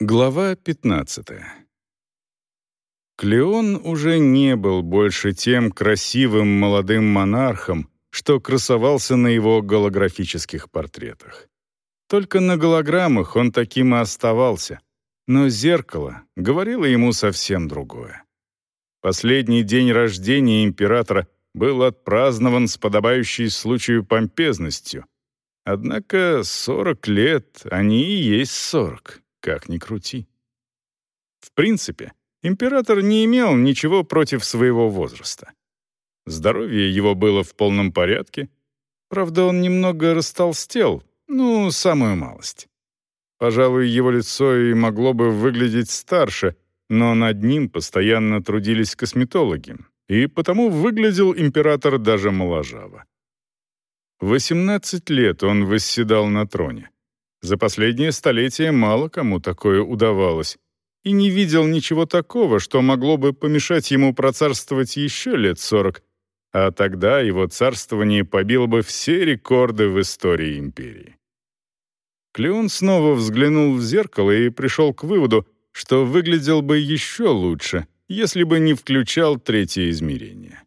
Глава 15. Клеон уже не был больше тем красивым молодым монархом, что красовался на его голографических портретах. Только на голограммах он таким и оставался, но зеркало говорило ему совсем другое. Последний день рождения императора был отпразднован с подобающей случаю помпезностью. Однако 40 лет, они и есть 40 как ни крути. В принципе, император не имел ничего против своего возраста. Здоровье его было в полном порядке. Правда, он немного растолстел, ну, самую малость. Пожалуй, его лицо и могло бы выглядеть старше, но над ним постоянно трудились косметологи, и потому выглядел император даже моложаво. 18 лет он восседал на троне. За последнее столетие мало кому такое удавалось, и не видел ничего такого, что могло бы помешать ему процарствовать еще лет сорок, а тогда его царствование побило бы все рекорды в истории империи. Клеон снова взглянул в зеркало и пришел к выводу, что выглядел бы еще лучше, если бы не включал третье измерение.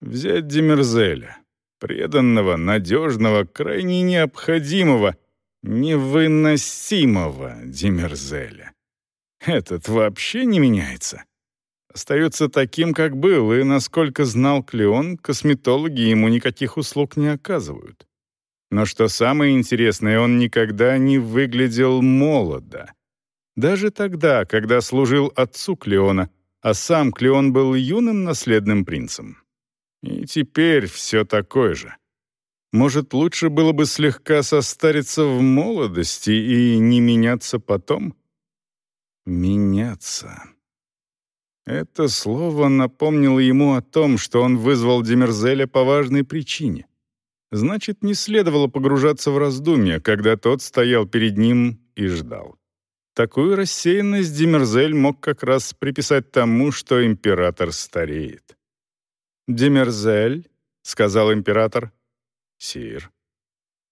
Взять Демерзеля, преданного, надежного, крайне необходимого — невыносимого Демерзеля. Этот вообще не меняется. Остается таким, как был, и, насколько знал Клеон, косметологи ему никаких услуг не оказывают. Но что самое интересное, он никогда не выглядел молодо. Даже тогда, когда служил отцу Клеона, а сам Клеон был юным наследным принцем. И теперь все такое же. Может, лучше было бы слегка состариться в молодости и не меняться потом? Меняться. Это слово напомнило ему о том, что он вызвал Демерзеля по важной причине. Значит, не следовало погружаться в раздумья, когда тот стоял перед ним и ждал. Такую рассеянность Демерзель мог как раз приписать тому, что император стареет. «Демерзель», — сказал император, — «Сир».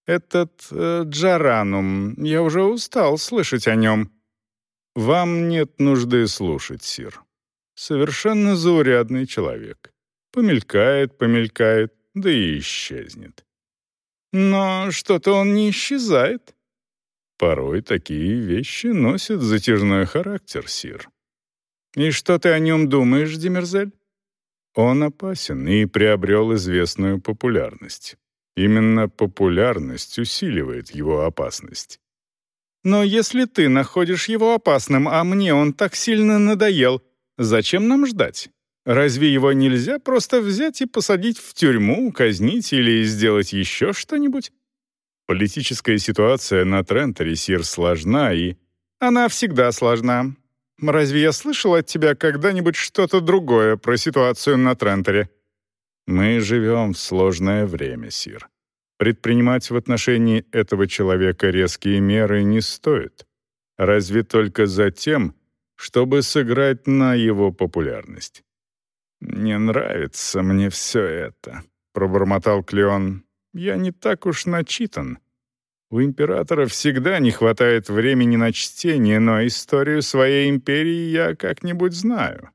«Этот э, Джаранум, я уже устал слышать о нем». «Вам нет нужды слушать, сир. Совершенно заурядный человек. Помелькает, помелькает, да и исчезнет». «Но что-то он не исчезает». «Порой такие вещи носят затяжной характер, сир». «И что ты о нем думаешь, Демерзель?» Он опасен и приобрел известную популярность. Именно популярность усиливает его опасность. Но если ты находишь его опасным, а мне он так сильно надоел, зачем нам ждать? Разве его нельзя просто взять и посадить в тюрьму, казнить или сделать еще что-нибудь? Политическая ситуация на Тренторе, Сир, сложна и... Она всегда сложна. Разве я слышал от тебя когда-нибудь что-то другое про ситуацию на Тренторе? Мы живем в сложное время, Сир. Предпринимать в отношении этого человека резкие меры не стоит. Разве только за тем, чтобы сыграть на его популярность. «Не нравится мне все это», — пробормотал Клеон. «Я не так уж начитан. У императора всегда не хватает времени на чтение, но историю своей империи я как-нибудь знаю.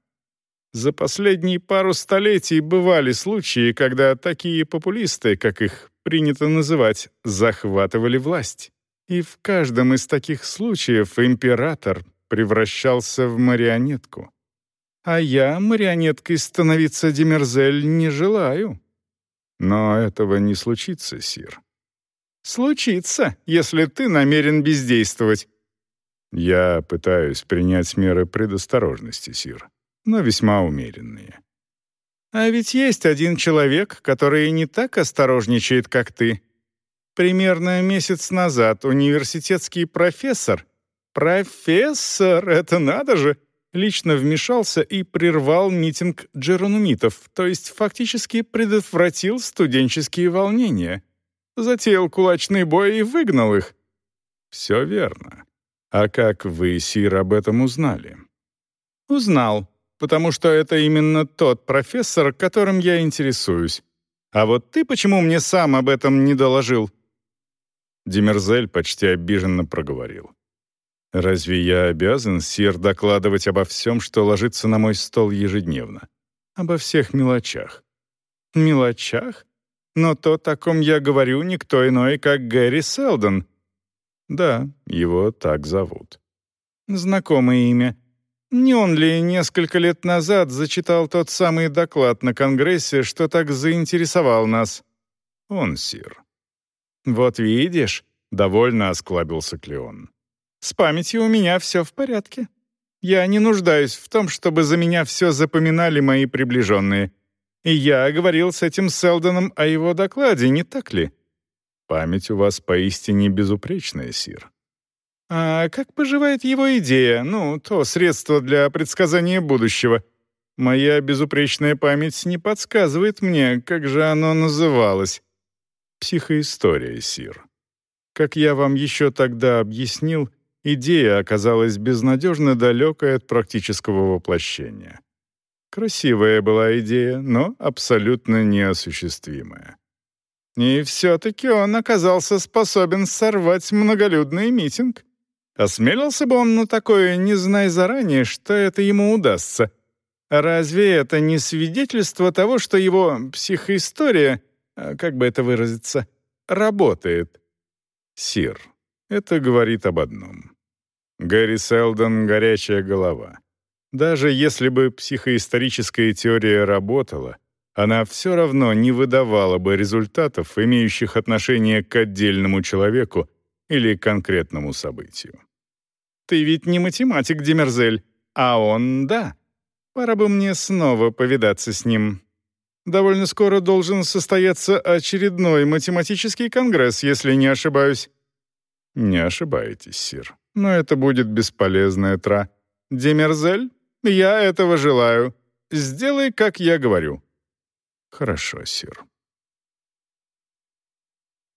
За последние пару столетий бывали случаи, когда такие популисты, как их принято называть, захватывали власть. И в каждом из таких случаев император превращался в марионетку. А я марионеткой становиться, Демерзель, не желаю. Но этого не случится, Сир. Случится, если ты намерен бездействовать. Я пытаюсь принять меры предосторожности, Сир но весьма умеренные. А ведь есть один человек, который не так осторожничает, как ты. Примерно месяц назад университетский профессор, профессор, это надо же, лично вмешался и прервал митинг джеронумитов, то есть фактически предотвратил студенческие волнения. Затеял кулачный бой и выгнал их. Все верно. А как вы, Сир, об этом узнали? Узнал потому что это именно тот профессор, которым я интересуюсь. А вот ты почему мне сам об этом не доложил?» Демерзель почти обиженно проговорил. Разве я обязан, сир, докладывать обо всем, что ложится на мой стол ежедневно? Обо всех мелочах. Мелочах? Но то, о ком я говорю, никто иной, как Гэри Селдон. Да, его так зовут. Знакомое имя. Не он ли несколько лет назад зачитал тот самый доклад на Конгрессе, что так заинтересовал нас? Он, сир. Вот видишь, довольно осклабился Клеон. С памятью у меня все в порядке. Я не нуждаюсь в том, чтобы за меня все запоминали мои приближенные. И я говорил с этим Селдоном о его докладе, не так ли? Память у вас поистине безупречная, сир. А как поживает его идея, ну, то средство для предсказания будущего? Моя безупречная память не подсказывает мне, как же оно называлось. Психоистория, сир. Как я вам еще тогда объяснил, идея оказалась безнадежно далекой от практического воплощения. Красивая была идея, но абсолютно неосуществимая. И все-таки он оказался способен сорвать многолюдный митинг. Осмелился бы он на такое, не зная заранее, что это ему удастся. Разве это не свидетельство того, что его психоистория, а, как бы это выразиться, работает? Сир, это говорит об одном. Гэри Селдон — горячая голова. Даже если бы психоисторическая теория работала, она все равно не выдавала бы результатов, имеющих отношение к отдельному человеку или конкретному событию. Ты ведь не математик, Демерзель, а он — да. Пора бы мне снова повидаться с ним. Довольно скоро должен состояться очередной математический конгресс, если не ошибаюсь». «Не ошибаетесь, сир. Но это будет бесполезная тра. Демерзель, я этого желаю. Сделай, как я говорю». «Хорошо, сир».